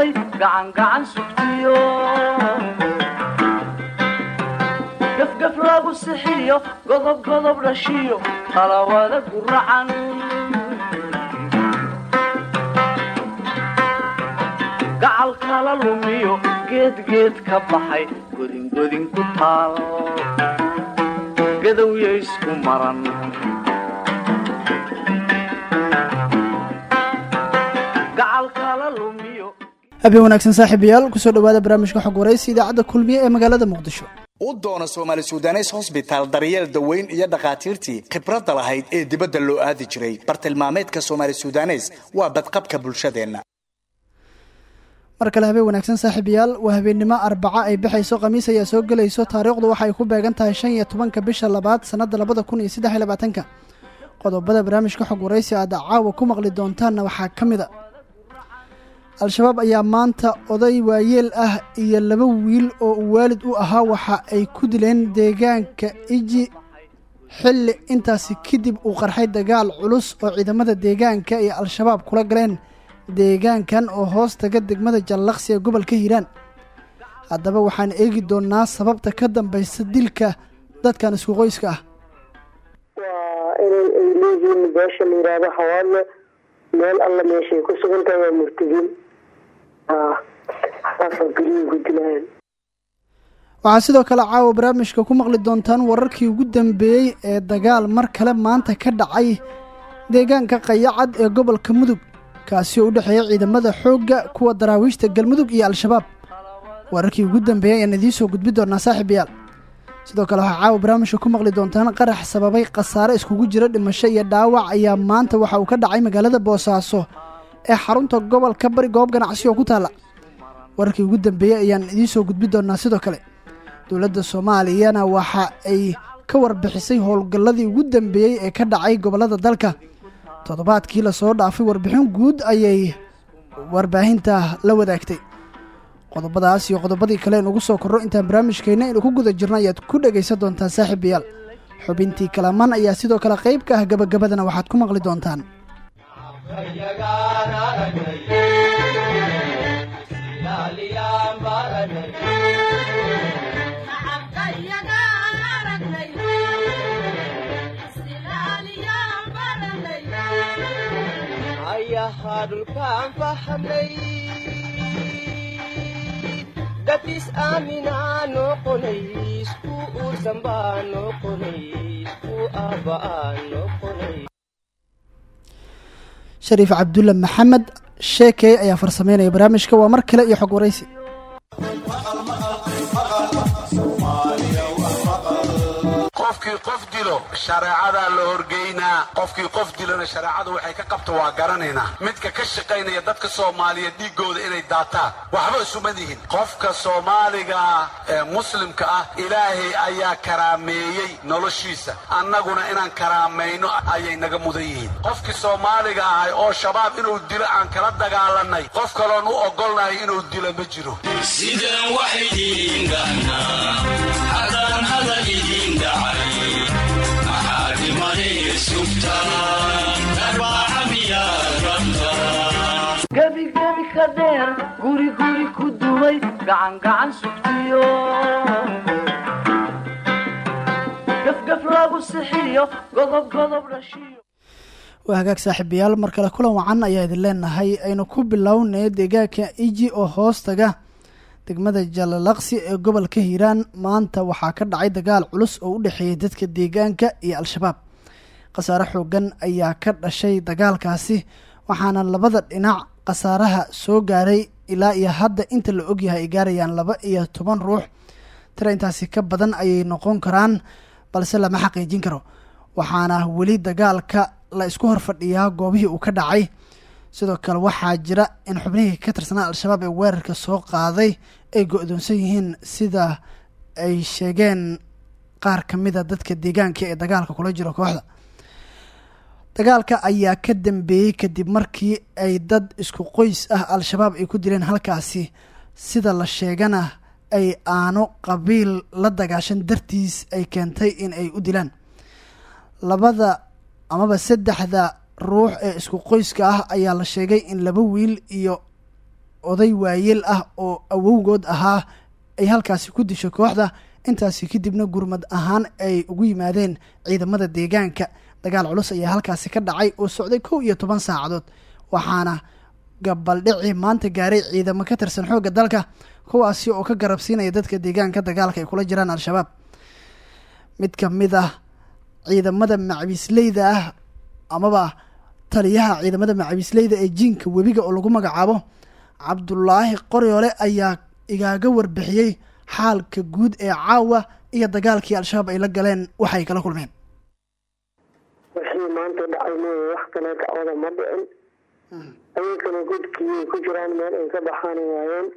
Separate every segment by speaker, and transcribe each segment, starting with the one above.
Speaker 1: dumay gacangacan sugtiyo gafgaf lagu sixiyo godob godob dhashiyo talawada guracan gacal kala lumiyo geedgeed ka baxay godingodin ku taal gadowya isku maran
Speaker 2: habeen wanaagsan saaxiibayaal ku soo dhawaada barnaamijka xog waraysi idaacadda kulmiye ee magaalada muqdisho.
Speaker 3: U doona soomaali sudanes hosbitaal daryeel daweyn iyo dhakhaatiirtii khibradda lahayd ee dibadda loo aadi jiray. Bartilmaameedka soomaali sudanes waa badqabka bulshadeenna.
Speaker 2: Mar kale habeen wanaagsan saaxiibayaal waa habeennimo arbaca ay bixayso khamiis ayaa soo gelayso taariikhdu waxa ay ku beegan tahay shan iyo tobanka bisha labaad sannadda labada kun iyo saddex iyo labaatanka. Qodobada barnaamijka xog waraysi aad caawa ku maqli doontaanna waxaa ka mid a al-shabaab ayaa maanta oday waayeel ah iyo laba wiil oo uu waalid u ahaa waxa ay ku dileen deegaanka iji xilli intaasi kadib uu qarxay dagaal culus oo ciidamada deegaanka iyo al-shabaab kula galeen deegaankan oo hoos taga degmada jallaqsi ee gobolka hiiraan haddaba waxaan eegi doonnaa sababta ka dambaysa dilka dadkan isku qoyska ah.
Speaker 4: Waa inay ay leeyihiin beesha la yidhaahdo xawaadle meel alla meeshay ku sugan tahay waa dilayaan
Speaker 2: waxaa sidoo kale caawa barnaamijka ku maqli doontaan wararkii ugu dambeeyey ee dagaal mar kale maanta ka dhacay deegaanka qayacad ee gobolka mudug kaasi oo u dhexeeya ciidamada xoogga kuwa daraawiishta galmudug iyo al-shabaab. Wararkii ugu dambeeyey ayaan idiin soo gudbi doonaa saaxiibayaal. Sidoo kale waxaa caawa barnaamijka ku maqli doontaan qarax sababay khasaare iskugu jira dhimasho iyo dhaawac ayaa maanta waxa uu ka dhacay magaalada boosaaso ee xarunta gobolka bari goob ganacsi oo ku taalla wararkii ugu dambeeyey ayaan idiin soo gudbi doonaa sidoo kale dowladda soomaaliyana waxa ay ka warbixisay howlgalladii ugu dambeeyey ee ka dhacay gobollada dalka. Toddobaadkii la soo dhaafay warbixin guud ayay warbaahinta la wadaagtay. Qodobadaas iyo qodobadii kale nugu soo korro intaan barnaamijkeenna aynu ku guda jirno ayaad ku dhegaysan doontaan saaxiibayaal xubintii kalaman ayaa sidoo kale qayb ka ah gabagabadana waxaad ku maqli doontaan
Speaker 5: ayahaa dhulkaan
Speaker 2: shariif cabdulle maxamed sheekey ayaa farsameynaya barnaamijka. Waa mar kale iyo xog waraysi
Speaker 6: qofkii qof dilo shareecadaa la horgeynaa qofkii qof dilona shareecadu waxay ka qabta waa garanaynaa. Midka ka shaqaynaya dadka soomaaliyeed dhiiggooda inay daataan waxba isuma dihin qofka soomaaliga ee muslimka ah ilaahay ayaa karaameeyey noloshiisa. Annaguna inaan karaamayno ayay naga mudan yihiin. Qofkii soomaaliga ahay oo shabaab inuu dilo aan kala dagaalanay qof kaloon u ogolnahay inuu dilo ma jiro
Speaker 2: waa hagaag saaxiibayaal mar kale kulan wacan ayaa idin leenahay. Aynu ku bilownay deegaanka iji oo hoos taga degmada jalalaqsi ee gobolka hiiraan. Maanta waxaa ka dhacay dagaal culus oo u dhexeeyay dadka deegaanka iyo al-shabaab khasaare xoogan ayaa ka dhashay dagaalkaasi waxaana labada dhinac khasaaraha soo gaaray ilaa iyo hadda inta la ogyahay ay gaarayaan laba iyo toban ruux. Tira intaasi ka badan ayay noqon karaan balse lama xaqiijin karo. Waxaana weli dagaalka la isku horfadhiyaa goobihii uu ka dhacay. Sidoo kale waxaa jira in xubnihii ka tirsanaa al-shabaab ee weerarka soo qaaday ay go-doonsan yihiin sida ay sheegeen qaar ka mida dadka deegaanka ee dagaalka kula jiro kooxda dagaalka ayaa ka dambeeyey kadib markii ay dad isku qoys ah al-shabaab ay ku dileen halkaasi. Sida la sheegana ay aano qabiil la dagaashan dartiis ay keentay in ay u dilaan. Labada amaba saddexda ruux ee isku qoyska ah ayaa la sheegay in laba wiil iyo oday waayeel ah oo awowgood ahaa ay halkaasi ku dishay kooxda. Intaasi kadibna gurmad ahaan ay ugu yimaadeen ciidamada deegaanka dagaal culus ayaa halkaasi ka dhacay oo socday kow iyo toban saacadood. Waxaana gabaldhici maanta gaaray ciidamo ka tirsan xoogga dalka kuwaasi oo ka garabsiinaya dadka deegaanka dagaalka ay kula jiraan al-shabaab. Mid ka mid ah ciidamada macabiisleyda ah amaba taliyaha ciidamada macabiisleyda ee jiinka webiga oo lagu magacaabo cabdulaahi qoryoole ayaa igaaga warbixiyey xaalka guud ee caawa iyo dagaalkii al-shabaab ay la galeen waxay kala kulmeen
Speaker 4: maanta dhacay mooye wax kale dacwada ma dhicin. Ayankana godkii ay ku jiraan meel ay ka baxaani waayeen.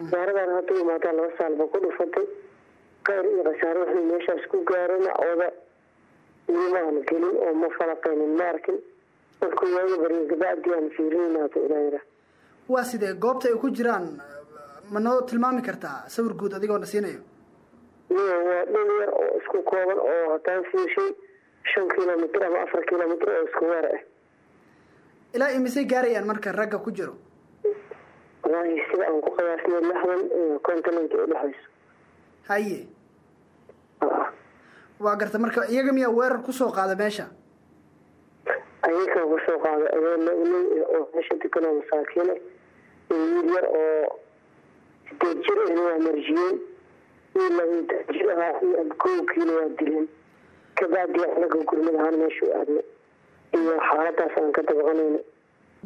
Speaker 4: Wasaaradan hadda imaataa laba saalba ku dhufatay kheyr iyo khasaare waxay meeshaas ku gaareen dacwada imaan gelin oo ma falaqeynin ma arkin markuu waaga barya gabacdii aan fiirinaynaata ilaayira
Speaker 2: waa sidee goobta ay ku jiraan? Ma noo tilmaami kartaa sawir guud adigoo na siinayo?
Speaker 4: Waa dhul yar oo isku kooban oo hataan fiirshay shan kilomitr ama afar kilomitr oo isku weer ah
Speaker 2: ilaa imisay gaarayaan marka ragga ku jiro?
Speaker 4: Walaahi sida aan ku qiyaasnay lixdan iyo konton inta udhexayso
Speaker 2: haye. Waa garta marka iyaga miyaa weerar ku soo qaada meesha?
Speaker 4: Ayakaa ku soo qaaday ayoo lagley oo meesha deganoo masaakiine iyo wiil yar oo sideed jir ahna waa marjiyeen wiil labaatan jir ahaa iyo abkowkiina waa dileen kabacdi anaga gurmad ahaan meesha u aadnay iyo xaaladaas aan ka dabaqanayna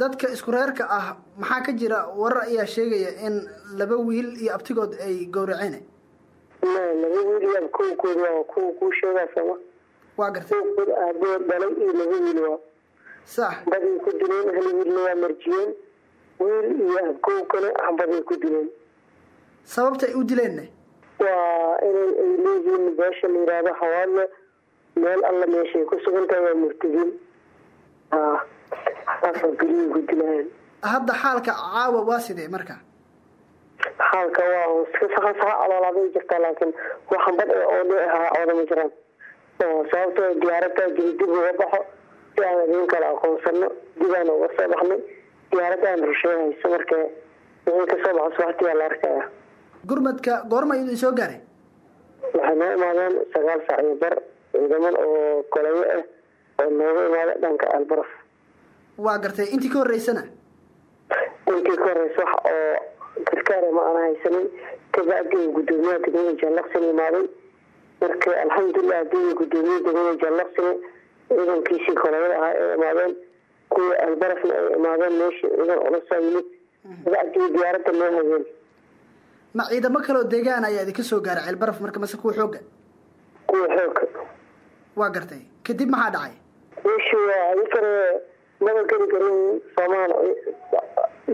Speaker 2: dadka isku reerka ah maxaa ka jira warar ayaa sheegaya in laba wiil iyo abtigood ay gowraceen?
Speaker 4: Ma laba wiil iyo abkowkooda waa kuwa kuu sheegaa sama.
Speaker 2: Waa gartay.
Speaker 4: Kowkooda aabood dhalay iyo laba wiil waa.
Speaker 2: Sax.
Speaker 4: Baday ku dileen hal wiilna waa marjiyeen. Wiil iyo abkowkana axbaday ku dileen
Speaker 2: sababta ay u dileenna
Speaker 4: waa inay ay leeyihiin beesha la yidhaahdo hawaadle meel alla meeshay ku sugan tahay waa murtadiin haa afar geliyay ku dilayaan
Speaker 2: hadda xaalka caawa waa sidee marka?
Speaker 4: Xaalka waa iska saqa saqa caloolaaday jirtaa laakiin waxan bad ee oo dhi ahaa cooda ma jiraan. Oo sababtoo diyaaradda jiri dib uga baxo si aan idin kala aqoonsano dibaan uga soo baxnay diyaaradda aan rusheey hayso marka wixii ka soo baxo subaxtiyaa la arkaya
Speaker 2: gurmadka goorma idin soo gaaray?
Speaker 4: Waxay noo imaadeen sagaal saac iyo bar ciidaman oo kolayo ah oo nooga imaada dhanka albaraf
Speaker 2: waa gartay intii ka horreysana?
Speaker 4: Intii ka horeysa wax oo gargaara ma aana haysanin. Kabacdi gudoomiyaha degmada jaalaqsina imaaday marka alxamdulilah haddii gudoomiyaha degmada jaalaqsina ciidankiisii kolayada ahaa ay imaadeen kuwa albarafna ay imaadeen meeshii ciidan culusaa yimid kabacdii diyaaradda noo hageen
Speaker 2: ma ciidamo kaleoo deegaan ayaa idinka soo gaaray ceelbaraf marka mase kuwa xoogga
Speaker 4: kuwa xooga
Speaker 2: waa gartay. Kadib maxaa dhacay?
Speaker 4: Waa adikana maba geli karin soomaal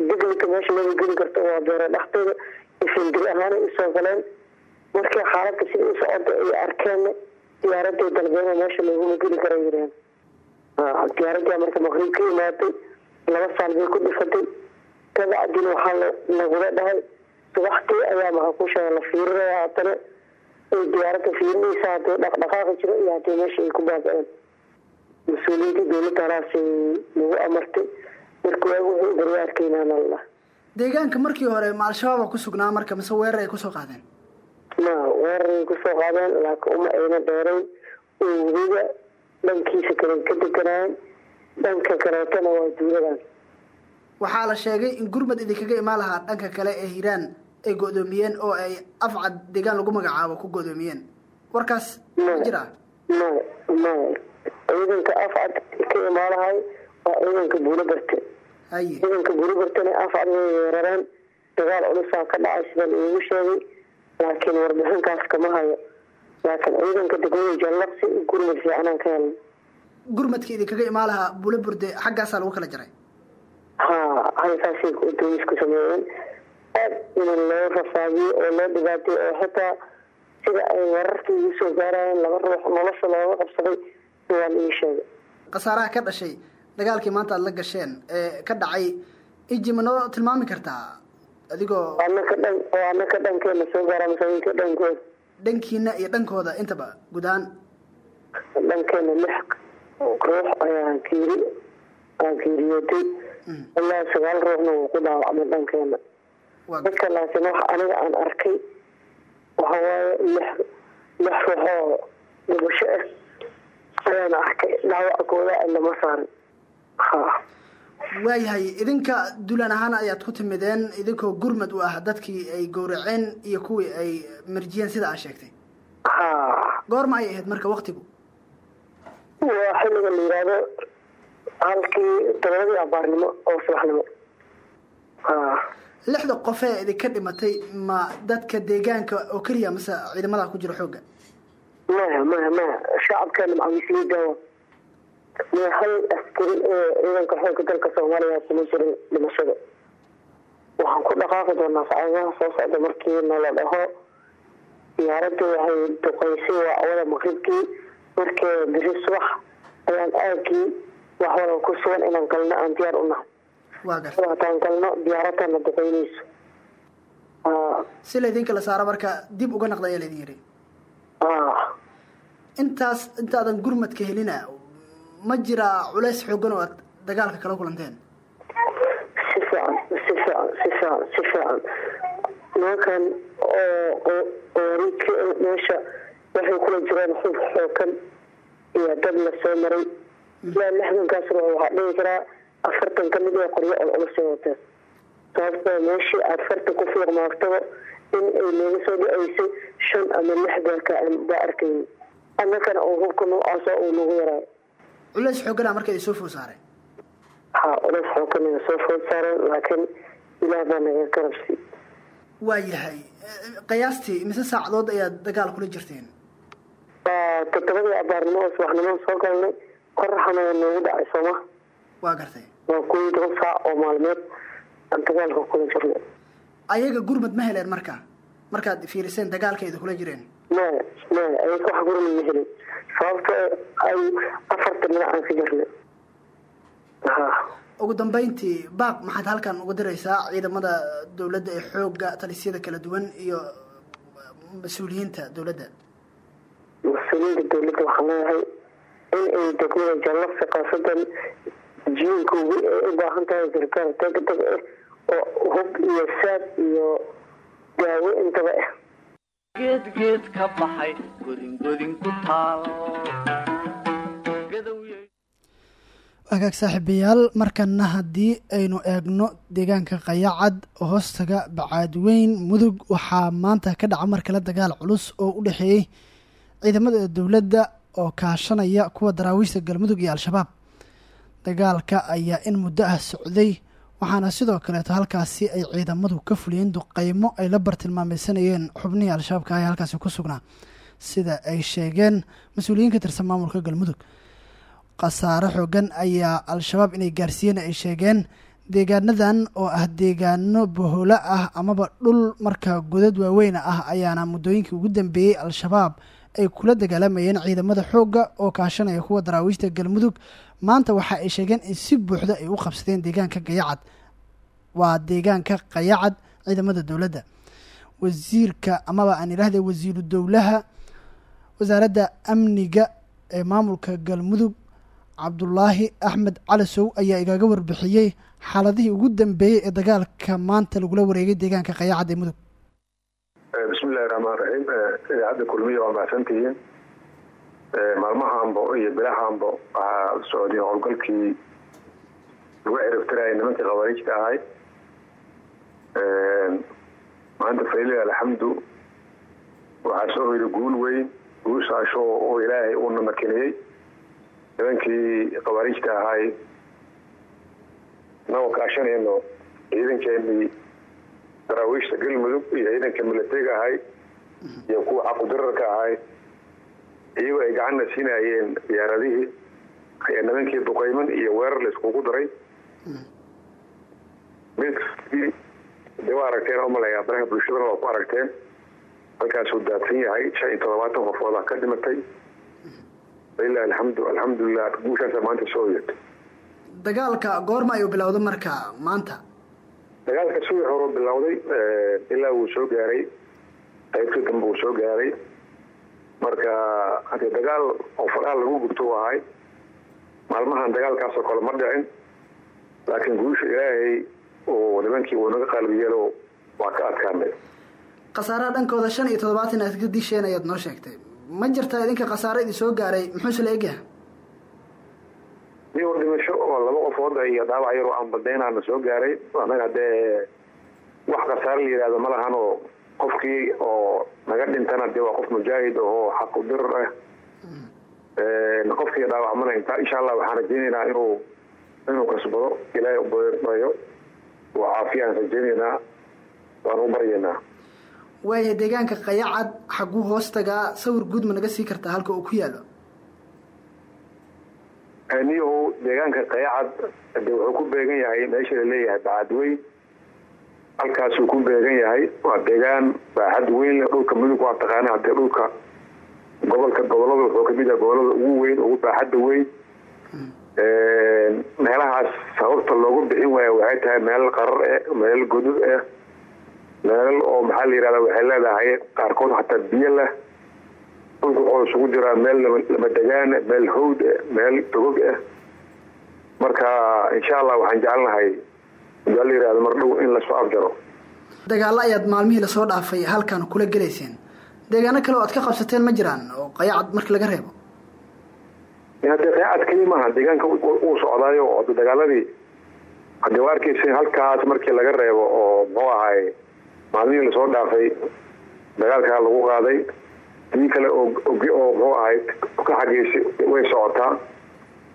Speaker 4: degelka meesha maba geli karto waa beero. Dhexdeeda ifindil ahaana u soo galeen. Markii xaaladda sida u socota ay arkeen diyaaraday dalbeena meesha looguma geli kara yireen. Diyaaradii marka maqrib ka imaatay laba saal bay ku dhifatay. Kabacdina waxaa lagula dhahay. Subaxtii ayaa maxakuushaa la fiirinaya haddana ay diyaaradda fiirinaysa haddii dhaqdhaqaaqi jiro iyo haddii meesha ay ku baaba-een mas'uuliyiinta dowladda halaasay nagu amartay. Marka waagu wuxuu barya arkaynaa nalla
Speaker 2: deegaanka markii hore ma al-shabaaba ku sugnaa marka mise weerar ay ku soo qaadeen?
Speaker 4: Ma weeraray ku soo qaadeen laakiin uma ayna dheerayn oo weliba dhankiisa kale ka deganaayen dhanka kaleetana waa duuladan
Speaker 2: waxaa la sheegay in gurmad idinkaga imaan lahaa dhanka kale ee hiiraan ay go-doomiyeen oo ay afcad deegaan lagu magacaabo ku go-doomiyeen. Warkaas ma jiraa
Speaker 4: ciidanka afcad ka imaanahay waa ciidanka buulo barte
Speaker 2: haye
Speaker 4: ciidanka buulo bartena afcad way weerareen dagaal culusaa ka dhacay sida laigu sheegay laakiin warbixinkaas kama hayo. Laakiin ciidanka degmada jallaqsi gurmad fiicanaan ka helnay
Speaker 2: gurmadka idinkaga imaan lahaa bulo burde xaggaasaa lagu kala jaray.
Speaker 4: Haa halkaasay doomisku sameeyeen aad in loo rafaadiyo oo loo dhibaatay oo xitaa sida ay wararkii igu soo gaarayeen laba ruux nolosha looga qabsaday waa la ii sheegay.
Speaker 2: Khasaaraha ka dhashay dagaalkii maanta aad la gasheen ee ka dhacay iji ma noo tilmaami kartaa? Adigoo
Speaker 4: anaka dhan oo anaka dhankeena soo gaara masaakiinka dhankooda?
Speaker 2: Dhankiina iyo dhankooda intaba guud ahaan
Speaker 4: dhankeena lix ruux ayaa geeri aa geeriyootay ilaa sagaal ruuxna wuu ku dhaawacmay dhankeena dadka laakiin waxa aniga aan arkay waxa waaye lix lix ruux oo dhibasho ah. Ayaan arkay dhaawaca kooda lama saarin. Ha.
Speaker 2: Waayahay idinka dulan ahaan ayaad ku timideen idinkoo gurmad u ah dadkii ay gowraceen iyo kuwii ay marjiyeen sida aad sheegtay? Goorma ay ahayd marka waktigu
Speaker 4: waa xilliga la yidhaahdo halkii todobadii abaarnimo oo subaxnimo
Speaker 2: lixda qofee idinka dhimatay ma dadka deegaanka oo keliya mase ciidamada ku jira xoogga?
Speaker 4: Maya maya maya shacabkeena macawisliyadaawa maya hal askari ee ciidanka xoogga dalka soomaaliya kuma jirin dhimashada waxaan ku dhaqaaqi doonaa saacadaha soo socda markii nala dhaho. Diyaaradda waxay duqaysay waa awada maqribkii. Markee biri subax ayaan aagii wax walba ku sugan inaan galno aan diyaar u nahay hataan galno diyaaradana duqaynayso ah
Speaker 2: si laydinka la saaro marka dib uga naqda ayaa laydin yidhi
Speaker 4: ah
Speaker 2: intaas intaadan gurmadka helina ma jiraa culays xoogan oo aad dagaalka kala kulanteen.
Speaker 4: Si fiican si fiican si fiican si fiican. Nimankan meesha waxay kula jiraan xub xookan iyo dad la soo maray. Ilaa lixdankaas ruux waxaa dhihi karaa afartan ka mid ee qoryo oo ula soo wateen sababtoo meeshii aada farta ku fiiqmaagtaba in ay nooga soo dhaceysay shan ama lix beerka aan baa arkayni annakana oo hubka noocaasoo uu nagu yaraayo
Speaker 2: culays xoogana marka soo food saaray
Speaker 4: ha xookan naga soo food saareen laakiin ilaah baa naga karabsi
Speaker 2: waayahay qiyaastii mise saacadood ayaad dagaal kula jirteen?
Speaker 4: Waa todobadii abaarnimo oo subaxnimo soo galnay qoraxana waa noogu dhacay sooma
Speaker 2: waa gartay
Speaker 4: waa kuwii toban saac oo maalmeed aan dagaalka kula jirnay
Speaker 2: ayaga gurmad ma heleen marka? Markaad fiiriseen dagaalka idin kula jireen?
Speaker 4: Maya maya ayaga wax gurmad ma helin. Sababto ay afarta dhinac aan ka jirnay
Speaker 2: ugu dambeyntii baaq maxaad halkan uga diraysaa ciidamada dowladda ee xoogga talisyada kala duwan iyo mas'uuliyiinta dowladda?
Speaker 4: Mas'uuliyiinta dowladda waxaan leeyahay in ay degmada jallafta khaasadan jiinka u baahan tahay gargaar degdeg ah oo hub iyo saad iyo daawo intaba ah
Speaker 1: geed geed ka baxay godin godin ku taal.
Speaker 2: Agaag saaxiibayaal markana haddii aynu eegno deegaanka qayacad oo hoostaga bacaadweyn mudug waxaa maanta ka dhaca mar kale dagaal culus oo u dhexeeyey ciidamada dowladda oo kaashanaya kuwa daraawiishta galmudug iyo al-shabaab dagaalka ayaa in muddo ah socday waxaana sidoo kaleeto halkaasi ay ciidamadu ka fuliyeen duqeymo ay la bartilmaameysanayeen xubnihii al-shabaabka ah halkaasi ku sugnaa. Sida ay sheegeen mas'uuliyiin ka tirsan maamulka galmudug khasaare xoogan ayaa al-shabaab inay gaarsiiyeen ay sheegeen deegaanadan oo ah deegaano boholo ah amaba dhul markaa godad waaweyna ah ayaana muddooyinkii ugu dambeeyey al-shabaab ay kula dagaalamayeen ciidamada xoogga oo kaashanaya kuwa daraawiishta galmudug maanta waxa ay sheegeen in si buuxda ay u qabsadeen deegaanka gayacad. Waa deegaanka qayacad ciidamada dowladda. Wasiirka amaba aan idhaahda wasiiru dowlaha wasaaradda amniga ee maamulka galmudug cabdulaahi axmed calasow ayaa igaga warbixiyey xaaladihii ugu dambeeyey ee dagaalka maanta lagula wareegay deegaanka qayacad ee mudug.
Speaker 7: Bismillahi raxmaan raxiim idaacadda kulmiya waa mahadsantihiin maalmahaanbo iyo bilahaanbo waxaa socday howlgalkii lagu ciribtiraya nimankii khawaariijta ahay. Maanta falilah alxamdu waxaa soo hoyday guul weyn guushaasho oo ilaahay uuna makiniyey nimankii khawaariijta ahay nagoo kaashanayno ciidankeenii daraawiishta galmudug iyo ciidanka milatariga ahay iyo kuwa xaqudirarka ahay iyagoo ay gacanna siinayeen diyaaradihii. Ayaa nimankii duqayman iyo weerar la iskugu daray. De waa aragteen umalayaa baraha bulshadana waa ku aragteen. Halkaasuu daadsan yahay shan iyo todobaatan qofoodaa ka dhimatay. Walilahi alxamdu alxamdulilah guushaasa maanta soo
Speaker 2: dagaalka goorma ayuu bilowda marka maanta?
Speaker 7: Dagaalka suwii horuu bilowday ilaa wuu soo gaaray. Qaybtii dambe wuu soo gaaray marka hadee dagaal oo faraha lagu gubto u ahay maalmahan dagaalkaasoo kale ma dhicin. Laakiin guusha ilaahay oo nimankii uu naga yeelo waa ka adkaanay.
Speaker 2: Khasaaraha dhankooda shan iyo toddobaatan aad ka disheen ayaad noo sheegtay. Ma jirtaa idinka khasaare idin soo gaaray? Muxuuse la egyaha
Speaker 7: nin war dhimasho oo laba qofooda iyo dhaawac yaroo aan badaynaana soo gaaray annaga haddee wax khasaare la yidhahdo ma lahan oo qofkii oo naga dhintana dee waa qof mujaahid oo xaq u dirar ah qofkii dhaawacmana intaa insha allah waxaan rajaynaynaa inuu inuu kasbado ilaahay ubayo oo caafiyaan rajaynaynaa waan u baryaynaa.
Speaker 2: Waayahay deegaanka qayacad xaguu hoos tagaa sawir guud ma naga sii kartaa halka uu ku yaalo
Speaker 7: niyahu deegaanka qayacad de wuxuu ku beegan yahay meesha la leeyahay bacadweyn halkaasuu ku beegan yahay. Waa deegaan baaxad weyn dhulka mudug waa taqaana hadee dhulka gobolka gobollada wuxuu ka mid yahay gobollada ugu weyn ugu baaxadda weyn. Meelahaas sababta loogu bixin waaya waxay tahay meel qarar eh meel godod ah meel oo maxaa la yihahda waxay leedahay qaarkood xataa biyo leh. Dhulka wuxuu isugu jiraa meel lama degaan meel hawd ah meel togog ah marka insha allah waxaan jecelnahay aa la yihahdo mar dhow in la soo afjaro.
Speaker 2: Dagaalo ayaad maalmihii la soo dhaafay halkan kula gelayseen. Deegaano kale oo aad ka qabsateen ma jiraan oo qayacad markii laga reebo.
Speaker 7: Hadee qayacad keli maaha deegaanka uu socdaayo oo dagaaladii hadee waa arkeysa halkaas markii laga reebo oo muxuu ahay maalmihii la soo dhaafay dagaalkaa lagu qaaday dii kale oo oo muxuu ahay ka xageysa way socotaa.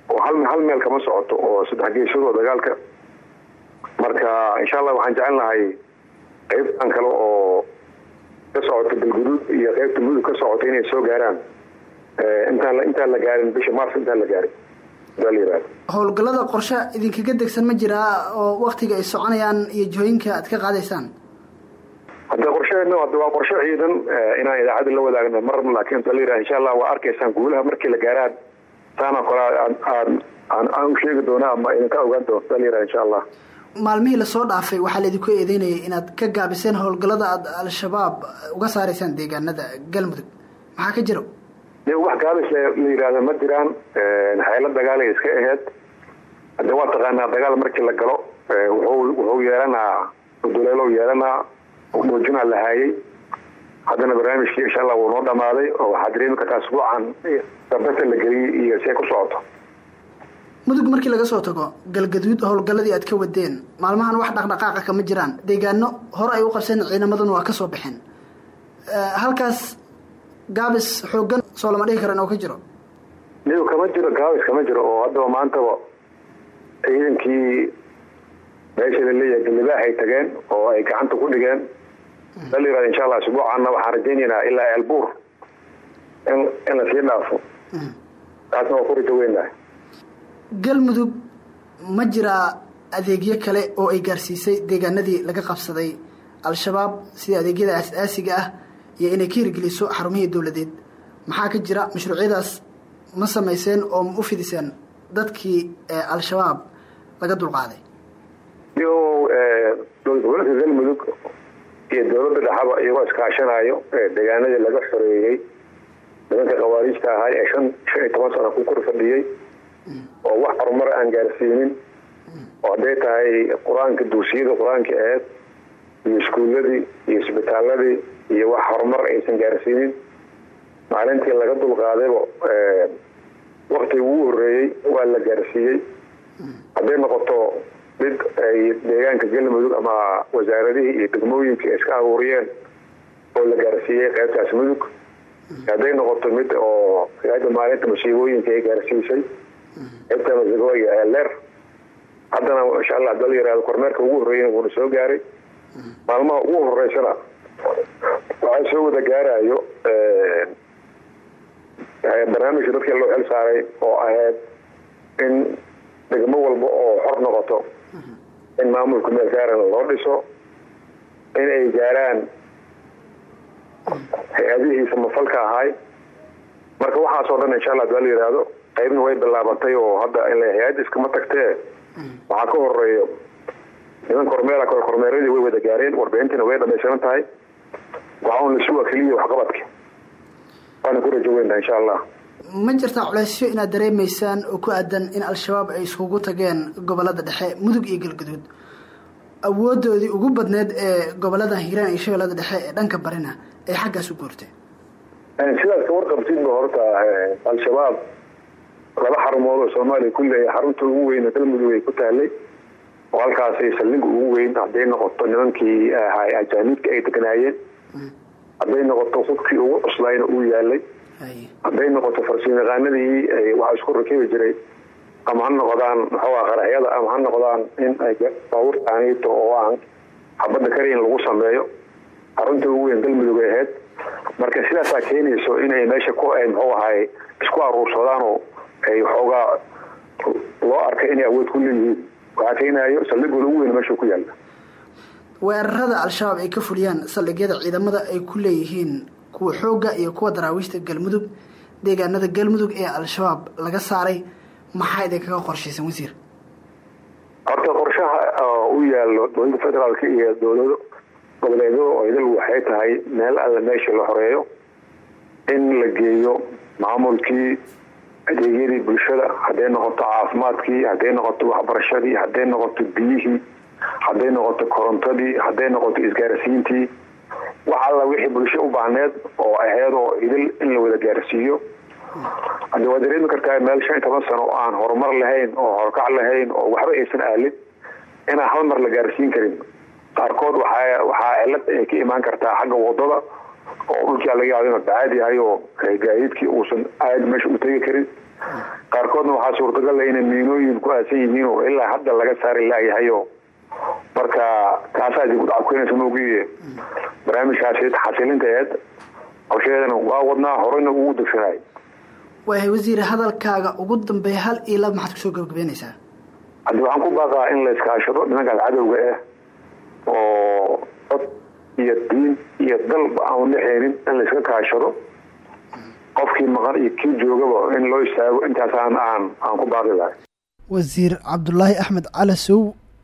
Speaker 7: Oo hal meel kama socoto oo saddex geesado dagaalka marka insha allah waxaan jecel lahay qeybtan kale oo ka socota galguduud iyo qeybta mudug ka socota inay soo gaaraan. Intaan intaan la gaarin bisha mars intaan la gaarin.
Speaker 2: Howlgallada qorshe idinkaga degsan ma jiraa oo waktiga ay soconayaan iyo jihooyinka aad ka qaadaysaan?
Speaker 7: Hadde qorsheheedna hadda waa qorshe ciidan inaan idaacadda la wadaagno marna laakiin aa la yihahda insha allah waa arkaysaan guulaha markii la gaaraan. Saana kole aan aan aan u sheegi doona ama idinka ogaan doonto aa la insha allah
Speaker 2: maalmihii la soo dhaafay waxaa laydinku eedeynayay inaad ka gaabiseen howlgallada aad al-shabaab uga saaraysaan deegaanada galmudug. Maxaa ka jiro?
Speaker 7: Wax gaabis la yihahdo ma jiraan xeelo dagaalay iska aheyd hadde waa taqaanaa dagaal markii la galo wuxuu yeelanaa duleelo yeelanaa muujinaa la haayay haddana barnaamijkii insha allah wuu noo dhamaaday oo waxaa dareemi kartaa asbuucan dambata la geliyey iyo see ku socoto
Speaker 2: mudug markii laga soo tago galgaduud howlgalladii aad ka wadeen maalmahan wax dhaqdhaqaaqa kama jiraan. Deegaano hore ay u qabseen ciidamaduna waa ka soo baxeen. Halkaas gaabis xoogan soo lama dhihi karo inuu ka jiro.
Speaker 7: Niw kama jiro? Gaabis kama jiro oo haddaba maantaba ciidankii meesha la leeyahay galibaax ay tageen oo ay gacanta ku dhigeen. La la yihahdo insha allah asbuucanna waxaan rajaynaynaa ilaa elbuur. In in la sii dhaafo. Taasna waa ku rajo weynahay
Speaker 2: galmudug ma jiraa adeegyo kale oo ay gaarsiisay deegaanadii laga qabsaday al-shabaab sida adeegyada aas-aasiga ah iyo inay ka hirgeliso xarumihii dowladeed. Maxaa ka jira? Mashruucyadaas ma samayseen oo ma u fidiseen dadkii al-shabaab laga dulqaaday?
Speaker 7: Iyo dowlad goboleedka galmudug iyo dowladda dhexaba iyagoo iskaashanayo deegaanadii laga xoreeyey nimanka khawaariijta ahaa ee shan shan iyo toban sano ku kor fadhiyey oo wax horumar aan gaarsiinin. Oo hadday tahay qur'aanka duusiyada qur'aanka aheyd iyo iskuuladii iyo isbitaaladii iyo wax horumar aysan gaarsiinin. Maalintii laga dulqaadayba waktigii ugu horeeyey waa la gaarsiiyey. Hadday noqoto mid ay deegaanka galmudug ama wasaaradihii iyo degmooyinka iska aruuriyeen oo la gaarsiiyey qaybtaas mudug. Hadday noqoto mid oo maalinta masiibooyinka ay gaarsiisay qaybta masiibo iyo leer. Haddana insha allah la yihahdo kormeerka ugu horreeyana wuuna soo gaaray. Maalmaha ugu horeysana waxaa soo wada gaarayo barnaamijka dadkii loo xil saaray oo ahayd in degmo walba oo xor noqoto in maamulka meel gaaran loo dhiso in ay gaaraan hay'adihii samafalka ahaay. Marka waxaasoo dhan insha allah la yihahdo qaybna way bilaabatay oo hadda hay'adda iskama tagtee waxaa ka horeeyo niman kormeera kale kormeeradii way wada gaareen warbixintiina way dhamaystiran tahay. Waxaa un la suga keliya waxqabadka. Waana ku rajo insha allah.
Speaker 2: Ma jirtaa culeysyo inaad dareemaysaan oo ku aadan in al-shabaab ay iskugu tageen gobollada dhexe mudug iyo galgaduud awoodoodii ugu badneed ee gobollada hiiraan iyo shabeellada dhexe ee dhanka barina ay xaggaas u guurtay
Speaker 7: sidaas ka warqabtidba horta al-shabaab laba xarumood oo soomaaliya ku leeyahay xarunta ugu weyn galmudug ay ku taallay. Oo halkaasay saldhiga ugu weyn hadday noqoto nimankii ajaanibka ay degnaayeen hadday noqoto hubkii ugu cuslayna uu yaalay hadday noqoto farsimayaqaanadii waxa isku rakibi jiray. Ama ha noqdaan maxaa qaraxyada ama ha noqdaan in ay baabuurta aniito oo aan xabadda karayn lagu sameeyo. Xarunta ugu weyn galmudug ay ahayd. Marka sidaasaa keenayso inay meesha ku muxuu ahay isku aruursadaan oo ay waxoogaa loo arkay inay awood ku leeyihiin. Waxaa keenayo saldhigooda ugu weyn meesha ku yaalla.
Speaker 2: Weerarada al-shabaab ay ka fuliyaan saldhigyada ciidamada ay ku leeyihiin kuwa xoogga iyo kuwa daraawiishta galmudug. Deegaanada galmudug ee al-shabaab laga saaray maxaa idinkaga qorshaysan wasiir?
Speaker 7: Horta qorshaha u yaalo dowladda federaalka iyo dowlado goboleedo oo idil waxay tahay meel alle meesha la xoreeyo in la geeyo maamulkii adeegyadii bulshada hadday noqoto caafimaadkii hadday noqoto waxbarashadii hadday noqoto biyihii hadday noqoto korontadii hadday noqoto isgaarsiintii wax alla wixii bulsho u baahneed oo aheyd oo idil in la wada gaarsiiyo. Haddi waa dareemi kartaa meel shan iyo toban sano oo aan horumar lahayn oo horkac lahayn oo waxba aysan aalin inaan hal mar la gaarsiin karin qaarkood waxaa cilad ay ka imaan kartaa xagga waddada oo dhulkii laga yaabo inuu bacaad yahay oo gaadiidkii uusan aad meesha u tegi karin. Qaarkoodna waxaa suurtagal ah inay miinooyin ku aasan yihiin oo ilaa hadda laga saari laayahayo marka taasaa dib u dhac keenaysa moogiye barnaamijkaasi xasilinteed qorshaheedana waa wadnaa horeyna ugu degsanay.
Speaker 2: Waayahay wasiir hadalkaaga ugu dambeeya hal iyo laba maxaad ku soo gabagabeynaysaa?
Speaker 7: Haddi waxaan ku baaqaa in la iskaashado nimankaas cadowga ah oo dad iyo diin iyo dalba aan dhexeynin in la iska kaashado. Qofkii maqan iyo kii joogaba in loo istaago intaasaan aan aan ku baaqi lahay
Speaker 2: wasiir cabdulaahi axmed calasow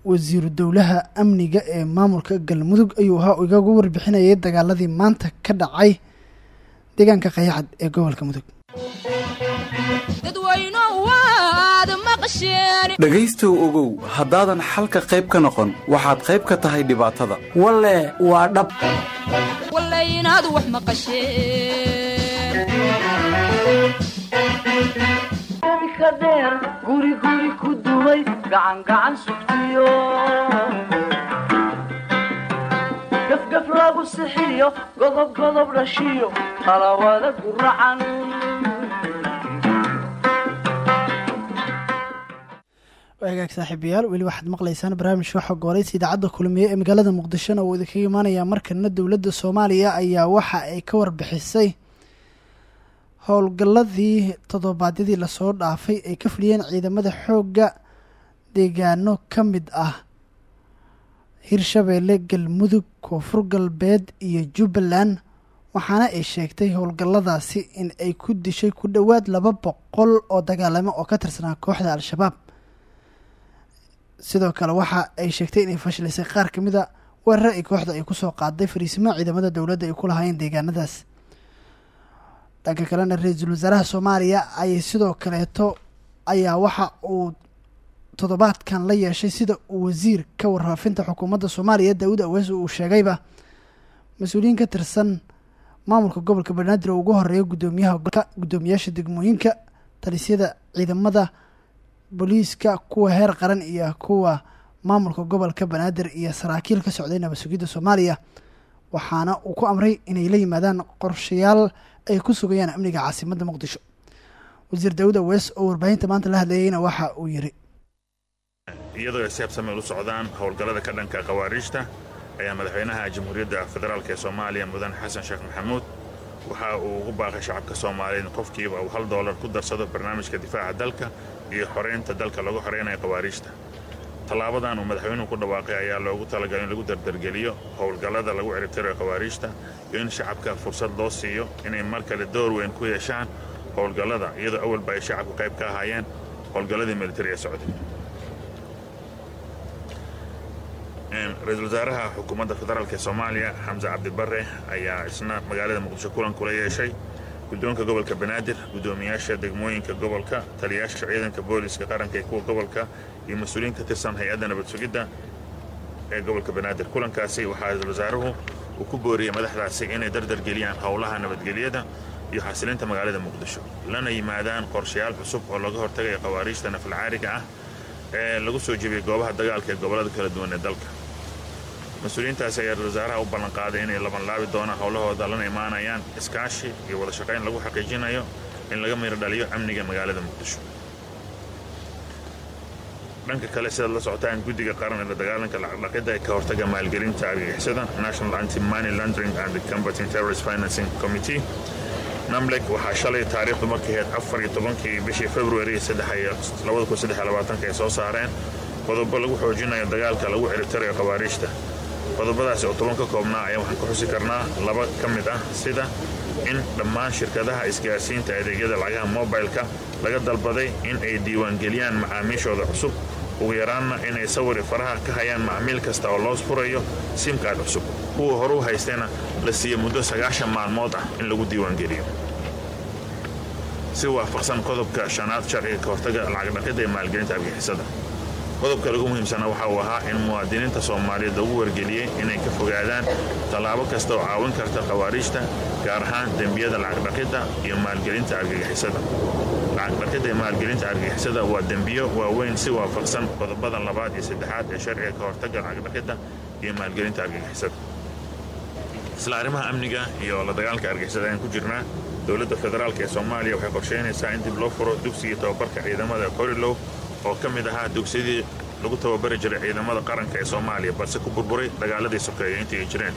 Speaker 2: wasiiru dowlaha amniga ee maamulka galmudug ayuu ahaa igagu warbixinayay dagaaladii maanta ka dhacay deegaanka qayaxad ee gobolka mudug
Speaker 8: dhegaystow ogow haddaadan xalka qayb ka noqon waxaad qayb ka tahay dhibaatada.
Speaker 9: Walle waa dhab.
Speaker 1: Ku dumay sugtiyo. Gafgaf lagu sixiyo godob godob dhashiyo qalawada guracan
Speaker 2: hagaag saaxiibayaal weli waxaad maqlaysaan barnaamij waxa gooraysa idaacadda kulmiye ee magaalada muqdishona uu idinkaga imaanaya markana dowladda soomaaliya ayaa waxa ay ka warbixisay howlgalladii toddobaadyadii la soo dhaafay ay ka fuliyeen ciidamada xoogga deegaano ka mid ah hirshabeelle galmudug koonfur galbeed iyo jubbaland waxaana ay sheegtay howlgalladaasi in ay ku dishay ku dhowaad laba boqol oo dagaalamo oo ka tirsanaa kooxda al-shabaab sidoo kale waxa ay sheegtay inay fashilisay qaar ka mid a weerar ay kooxda ay ku soo qaaday fariisimaha ciidamada dowladda ay ku lahaayeen deegaanadaas. Dhanka kalena ra'iisul wasaaraha soomaaliya ayay sidoo kaleeto ayaa waxa uu toddobaadkan la yeeshay sida uu wasiir ka warfaafinta xukuumadda soomaaliya daawud awees uu sheegayba. Mas'uuliyiin ka tirsan maamulka gobolka banaadir oo ugu horreeya guddoomiyaha guddoomiyaasha degmooyinka talisyada ciidamada booliiska kuwa heer qaran iyo kuwa maamulka gobolka banaadir iyo saraakiil ka socday nabad sugidda soomaaliya. Waxaana uu ku amray inay la yimaadaan qorshayaal ay ku sugayaan amniga caasimadda muqdisho. Wasiir daawud awees oo warbaahinta maanta la hadlayeyna waxa uu yiri.
Speaker 10: Iyadoo ay siyaabsameel u socdaan howlgallada ka dhanka khawaariijta ayaa madaxweynaha jamhuuriyadda federaalk ee soomaaliya mudan xasan sheekh maxamuud waxa uu ugu baaqay shacabka soomaaliyeed qofkiiba uu hal doolar ku darsado barnaamijka difaaca dalka iyo xoreynta dalka lagu xoreynayo khawaariijta. Tallaabadan uu madaxweynuhu ku dhawaaqay ayaa loogu talagalay in lagu dardargeliyo howlgallada lagu ciribtirayo khawaariijta iyo in shacabka fursad loo siiyo inay mar kale door weyn ku yeeshaan howlgallada iyadoo awalba ay shacabku qayb ka ahaayeen howlgalladii militari ee socday ra'iisul wasaaraha xukuumadda federaalk ee soomaaliya xamse cabdibare ayaa isna magaalada muqdisho kulan kula yeeshay guddoonka gobolka banaadir guddoomiyaasha degmooyinka gobolka taliyaasha ciidanka booliska qaranka ee kuwa gobolka iyo mas'uuliyiin ka tirsan hay'adda nabad sugidda ee gobolka banaadir. Kulankaasi waxaa ra'iisul wasaaruhu uu ku booriyey madaxdaasi inay dardargeliyaan howlaha nabadgelyada iyo xasilinta magaalada muqdisho lana yimaadaan qorshayaal cusub oo laga hortagaya khawaariijta nafalcaariga ah ee lagu soo jebiyey goobaha dagaalka ee gobollada kala duwan ee dalka mas'uuliyiintaasi ayaa ra'isul wasaaraha u ballanqaaday inay labanlaabi doonaan howlahooda lana imaanayaan. Iskaashi iyo wada shaqayn lagu xaqiijinayo in laga miro dhaliyo amniga magaalada muqdisho. Dhanka kale sidaad la socotaan guddiga qaran ee la dagaalanka lacagdhaqidda ee ka hortaga maalgelinta argagixisada national anti money laundering and combating terrorist financing committee. Namlek waxaa shalay taariikhdu markay ahayd afar iyo tobankii bishii februari ay soo saareen. Qodobo lagu xoojinayo dagaalka lagu ciribtirayo khawaariijta qodobadaasi oo toban ka koobnaa ayaa waxaan ka xusi karnaa laba ka mid ah sida in dhammaan shirkadaha isgaarsiinta adeegyada lacagaha mobilka laga dalbaday in ay diiwaangeliyaan macaamiishooda cusub. Ugu yaraanna inay sawiri faraha ka hayaan macmiil kasta oo loo furayo simkaad cusub. Kuwa horuu haystayna la siiya muddo sagaashan maalmood ah in lagu diiwaangeliyo. Si waafaqsan qodobka shanaad sharciga ka hortaga lacagdhaqidda ee maalgelinta argixisada qodobka lagu muhiimsanaa waxa uu ahaa in muwaadiniinta soomaaliyeed lagu wargeliyey inay ka fogaadaan tallaabo kasta oo caawin karta khawaariijta gaar ahaan dembiyada lacagdhaqidda iyo maalgelinta argagixisada. Lacagdhaqidda iyo maalgelinta argagixisada waa dembiyo waaweyn si waafaqsan qodobada labaad iyo saddexaad ee sharciga ka hortaga lacagdhaqidda iyo maalgelinta argagixisada. Isla arrimaha amniga iyo la dagaalanka argixisada ayaan ku jirnaa. Dowladda federaalk ee soomaaliya waxay qorsheynaysaa in dib loo furo dugsiga tababarka ciidamada korilow oo ka mid ahaa dugsiyadii lagu tababari jiray ciidamada qaranka ee soomaaliya balse ku burburay dagaaladii sokeeye intii ay jireen.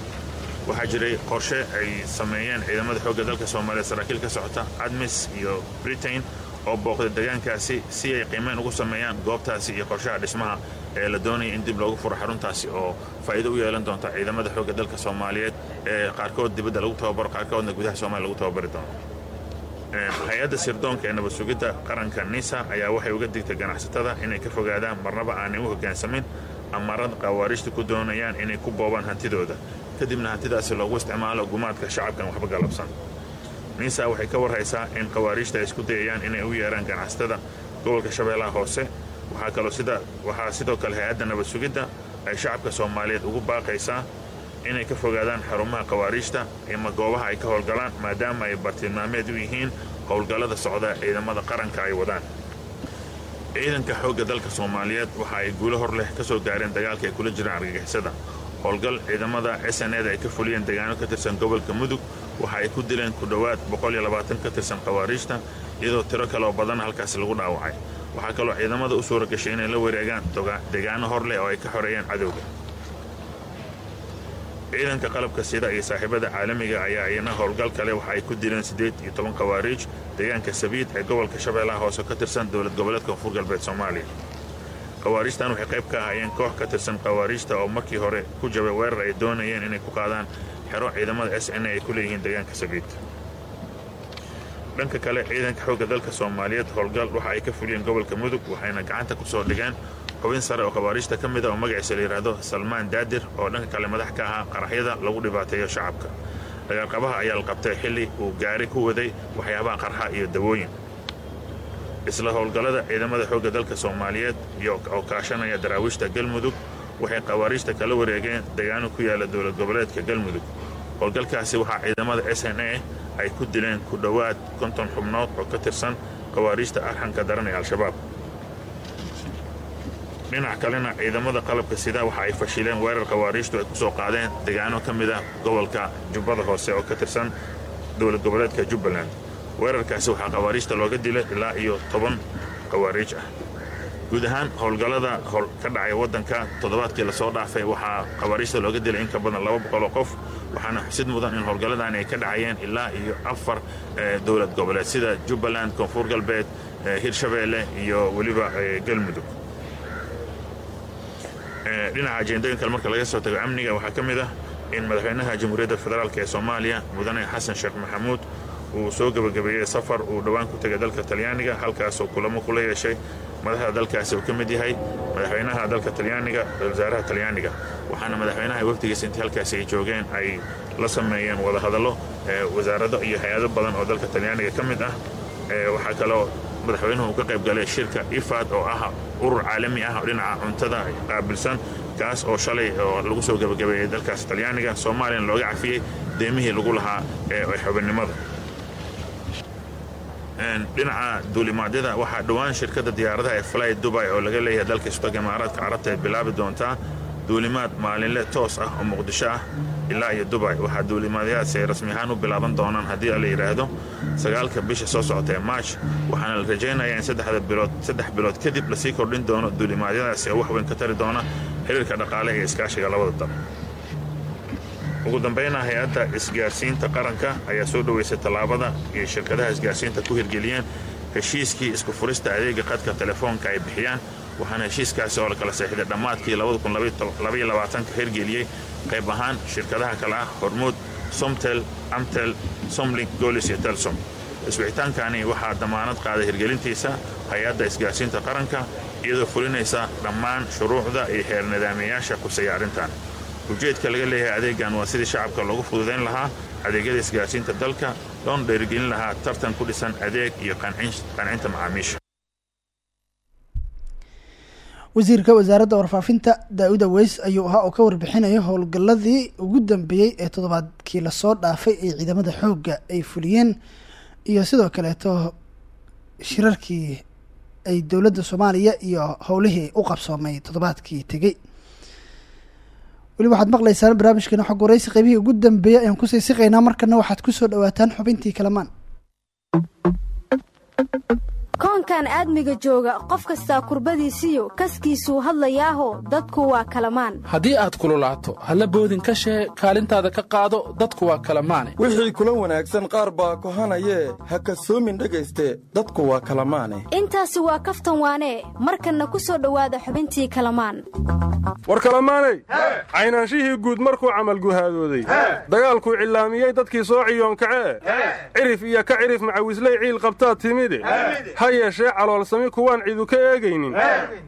Speaker 10: Waxaa jiray qorshe ay sameeyeen ciidamada xoogga dalka soomaaliya saraakiil ka socota admis iyo britain oo booqday deegaankaasi si ay qiimeyn ugu sameeyaan goobtaasi iyo qorshaha dhismaha ee la doonaya in dib loogu furo xaruntaasi oo faa'iido u yeelan doonta ciidamada xoogga dalka soomaaliyeed ee qaarkood dibadda lagu tababaro qaarkoodna gudaha soomaliya lagu tababari doono hay'adda sirdoonka ee nabad sugidda qaranka nisa ayaa waxay uga digtay ganacsatada inay ka fogaadaan marnaba aanay u hoggaansamin amarada khawaariijta ku doonayaan inay ku boobaan hantidooda. Kadibna hantidaasi loogu isticmaalo gumaadka shacabkan waxba galabsan. Nisa waxay ka warhaysaa in khawaariijta ay isku dayayaan inay u yeeraan ganacsatada gobolka shabeellaha hoose. Waxaa sidoo kale hay'adda nabad sugidda ay shacabka soomaaliyeed ugu baaqaysaa inay ka fogaadaan xarumaha khawaariijta ima goobaha ay ka howlgalaan maadaama ay bartilmaameed u yihiin howlgallada socda ciidamada qaranka ay wadaan. Ciidanka xoogga dalka soomaaliyeed waxa ay guulo hor leh ka soo gaareen dagaalka ay kula jiraan argagixisada. Howlgal ciidamada sned ay ka fuliyeen deegaano ka tirsan gobolka mudug waxa ay ku dileen ku dhowaad ka tirsan khawaariijta iyadoo tiro kaleoo badan halkaasi lagu dhaawacay. Waxaa kaloo ciidamada u suura gashay inay la wareegaan deegaano hor leh oo ay ka xoreeyeen cadowga ciidanka qalabka sida iyo saaxiibada caalamiga ayaa iyana howlgal kale waxa ay ku dileen siddeed iyo toban khawaariij deegaanka sabiid ee gobolka shabeellaha hoose ka tirsan dowlad goboleedka koonfur galbeed soomaaliya khawaariijtan waxay qayb ka ahaayeen koox ka tirsan khawaariijta oo markii hore ku jabay weerar ay doonayeen inay ku qaadaan xero ciidamada s n ay ku leeyihiin deegaanka sabiid dhanka kale ciidanka xoogga dalka soomaaliyeed howlgal waxa ay ka fuliyeen gobolka mudug waxayna gacanta ku soo dhigeen xubin sare oo khawaariijta ka mid a oo magaciisa la yidhaahdo salmaan daadir oo dhanka kale madax ka ahaa qaraxyada lagu dhibaateeyo shacabka. Dagaalqabaha ayaa la qabtay xilli uu gaari ku waday waxyaabaha qarxa iyo dawooyin. Isla howlgallada ciidamada xoogga dalka soomaaliyeed oo kaashanaya daraawiishta galmudug waxay khawaariijta kala wareegeen deegaano ku yaalla dowlad goboleedka galmudug. Howlgalkaasi waxaa ciidamada s n a ay ku dileen ku dhowaad konton xubnood oo ka tirsan khawaariijta arxanka daran ee al-shabaab dhinac kalena ciidamada qalabka sida waxa ay fashileen weerar khawaariijtu ay ku soo qaadeen deegaano ka mid ah gobolka jubbada hoose oo ka tirsan dowlad goboleedka jubbaland. Weerarkaasi waxaa khawaariijta looga dilay ilaa iyo toban khawaariij ah. Guud ahaan howlgallada ka dhacay waddanka toddobaadkii la soo dhaafay waxaa khawaariijta looga dilay in ka badan laba boqoloo qof waxaana xusid mudan in howlgalladan ay ka dhacayeen ilaa iyo afar dowlad goboleed sida jubbaland koonfur galbeed hirshabeelle iyo weliba galmudug dhinaca ajendooyin kale marka laga soo tago amniga waxaa ka mid ah in madaxweynaha jamhuuriyadda federaalk ee soomaaliya mudane xasan sheekh maxamuud uu soo gebagabeeyey safar uu dhowaan ku tegay dalka talyaaniga halkaasoo kulamo kula yeeshay madaxda dalkaasi uu ka mid yahay madaxweynaha dalka talyaaniga wasaaraha talyaaniga. Waxaana madaxweynaha wafdigiisa intii halkaasi ay joogeen ay la sameeyeen wadahadallo wasaarado iyo hay'ado badan oo dalka talyaaniga ka mid ah. Waxaa kaloo madaxweynuhu uu ka qayb galay shirka ifad oo ah urur caalami ah oo dhinaca cuntada qaabilsan kaas oo shalay oo lagu soo gebagabeeyey dalkaas talyaaniga soomaaliyana looga cafiyey deemihii lagu lahaa ee xubinnimada dhinaca duulimaadyada waxaa dhowaan shirkadda diyaaradaha ee fly dubay oo laga leeyahay dalka imaaraadka carabta ay bilaabi doontaa duulimaad maalinle toos ah oo muqdisho ah. Ilaa iyo dubay waxaa duulimaadyadaasi ay rasmi ahaan u bilaaban doonaan haddii la yidhaahdo sagaalka bisha soo socota ee maaj waxaana la rajaynayaa in saddex bilood kadib la sii kordhin doono duulimaadyadaasi oo wax weyn ka tari doona xiriirka dhaqaale ee iskaashiga labada dal ugu dambayna hay'adda isgaarsiinta qaranka ayaa soo dhoweysay tallaabada iyo shirkadaha isgaarsiinta ku hirgeliyeen heshiiskii isku furista adeega qadka telefoonka ay bixiyaan waxaana heshiiskaasi oo la kala seexday dhammaadkii hirgeliyey qayb ahaan shirkadaha kale ah hormuud somtel amtel somlink golis iyo telsom. Iswixitaankani waxaa damaanad qaaday hirgelintiisa hay'adda isgaarsiinta qaranka iyadoo fulinaysa dhammaan shuruucda iyo heer nidaamiyayaasha kusaya arrintan ujeedka laga leeyahay adeegan waa sidii shacabka loogu fududayn lahaa adeegyada isgaarsiinta dalka loona dheerigelin lahaa tartan ku dhisan adeeg iyo qancinta macaamiisha
Speaker 2: wasiirka wasaaradda warfaafinta daa-uda weys ayuu ahaa oo ka warbixinaya howlgalladii ugu dambeeyey ee toddobaadkii la soo dhaafay ee ciidamada xoogga ay fuliyeen iyo sidoo kaleeto shirarkii ay dowladda soomaaliya iyo howlihii u qabsoomay toddobaadkii tegey. Weli waxaad maqlaysaan barnaamijkeena xog waraysi qaybihii ugu dambeeyay ayaan ku sii siqaynaa. Markana waxaad ku soo dhawaataan xubintii kalamaan
Speaker 9: koonkan aadmiga jooga qof kastaa kurbadiisiyo kaskiisuu hadlayaaho dadku waa kalamaan.
Speaker 11: Haddii aad kululaato halla boodin ka shee kaalintaada ka qaado dadku waa kalamaane.
Speaker 12: Wixii kula wanaagsan qaar baa kohanayee ha kasoomin dhegayste dadku waa kalamaane.
Speaker 9: Intaasi waa kaftan waanee markanna ku soo dhowaada xubintii kalamaan.
Speaker 13: War kalamaanay caynaanshihii guud markuu camal guhaadooday. Dagaalkuu cillaamiyey dadkii soo ciyoonkacee cirif iyo ka cirif macawisley ciil qabtaa timide ha yeeshee caloolsami kuwaan cidu ka eegaynin.